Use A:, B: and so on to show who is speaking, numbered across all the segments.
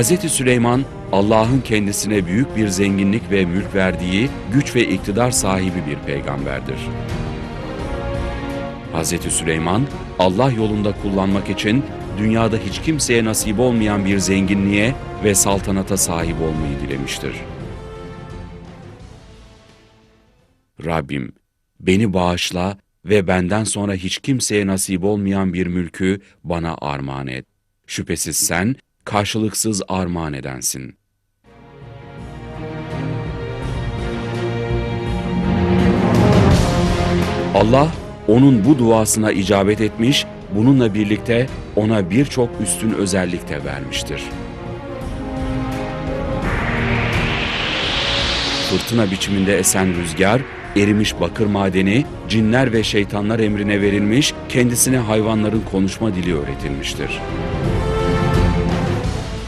A: Hz. Süleyman, Allah'ın kendisine büyük bir zenginlik ve mülk verdiği güç ve iktidar sahibi bir peygamberdir. Hz. Süleyman, Allah yolunda kullanmak için dünyada hiç kimseye nasip olmayan bir zenginliğe ve saltanata sahip olmayı dilemiştir. Rabbim, beni bağışla ve benden sonra hiç kimseye nasip olmayan bir mülkü bana armağan et. Şüphesiz sen, karşılıksız armağan edensin. Allah, onun bu duasına icabet etmiş, bununla birlikte ona birçok üstün özellik de vermiştir. Fırtına biçiminde esen rüzgar, erimiş bakır madeni, cinler ve şeytanlar emrine verilmiş, kendisine hayvanların konuşma dili öğretilmiştir.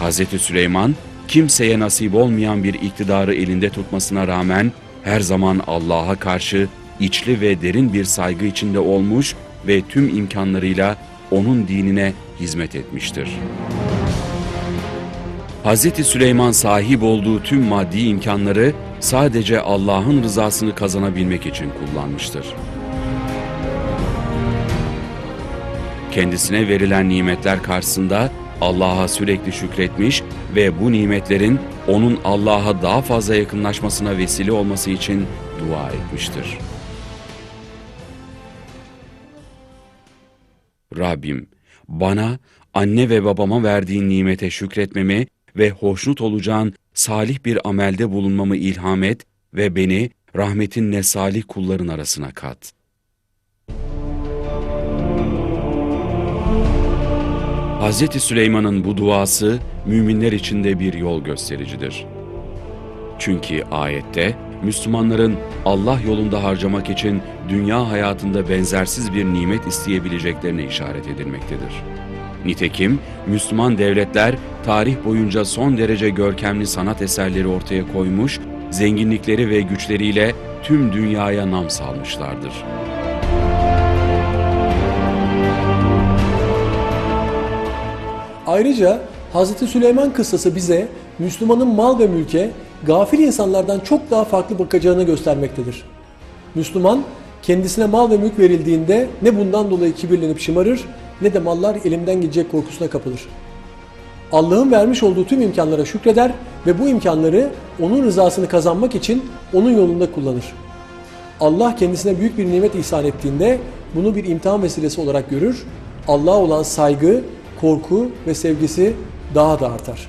A: Hz. Süleyman, kimseye nasip olmayan bir iktidarı elinde tutmasına rağmen her zaman Allah'a karşı içli ve derin bir saygı içinde olmuş ve tüm imkanlarıyla onun dinine hizmet etmiştir. Hz. Süleyman sahip olduğu tüm maddi imkanları sadece Allah'ın rızasını kazanabilmek için kullanmıştır. Kendisine verilen nimetler karşısında Allah'a sürekli şükretmiş ve bu nimetlerin onun Allah'a daha fazla yakınlaşmasına vesile olması için dua etmiştir. Rabbim, bana anne ve babama verdiğin nimete şükretmemi ve hoşnut olacağın salih bir amelde bulunmamı ilham et ve beni rahmetinle salih kulların arasına kat. Hz. Süleyman'ın bu duası müminler için de bir yol göstericidir. Çünkü ayette Müslümanların Allah yolunda harcamak için dünya hayatında benzersiz bir nimet isteyebileceklerine işaret edilmektedir. Nitekim Müslüman devletler tarih boyunca son derece görkemli sanat eserleri ortaya koymuş, zenginlikleri ve güçleriyle tüm dünyaya nam salmışlardır.
B: Ayrıca Hz. Süleyman kıssası bize Müslümanın mal ve mülke gafil insanlardan çok daha farklı bakacağını göstermektedir. Müslüman kendisine mal ve mülk verildiğinde ne bundan dolayı kibirlenip şımarır ne de mallar elimden gidecek korkusuna kapılır. Allah'ın vermiş olduğu tüm imkanlara şükreder ve bu imkanları onun rızasını kazanmak için onun yolunda kullanır. Allah kendisine büyük bir nimet ihsan ettiğinde bunu bir imtihan vesilesi olarak görür. Allah'a olan saygı, korku ve sevgisi daha da artar.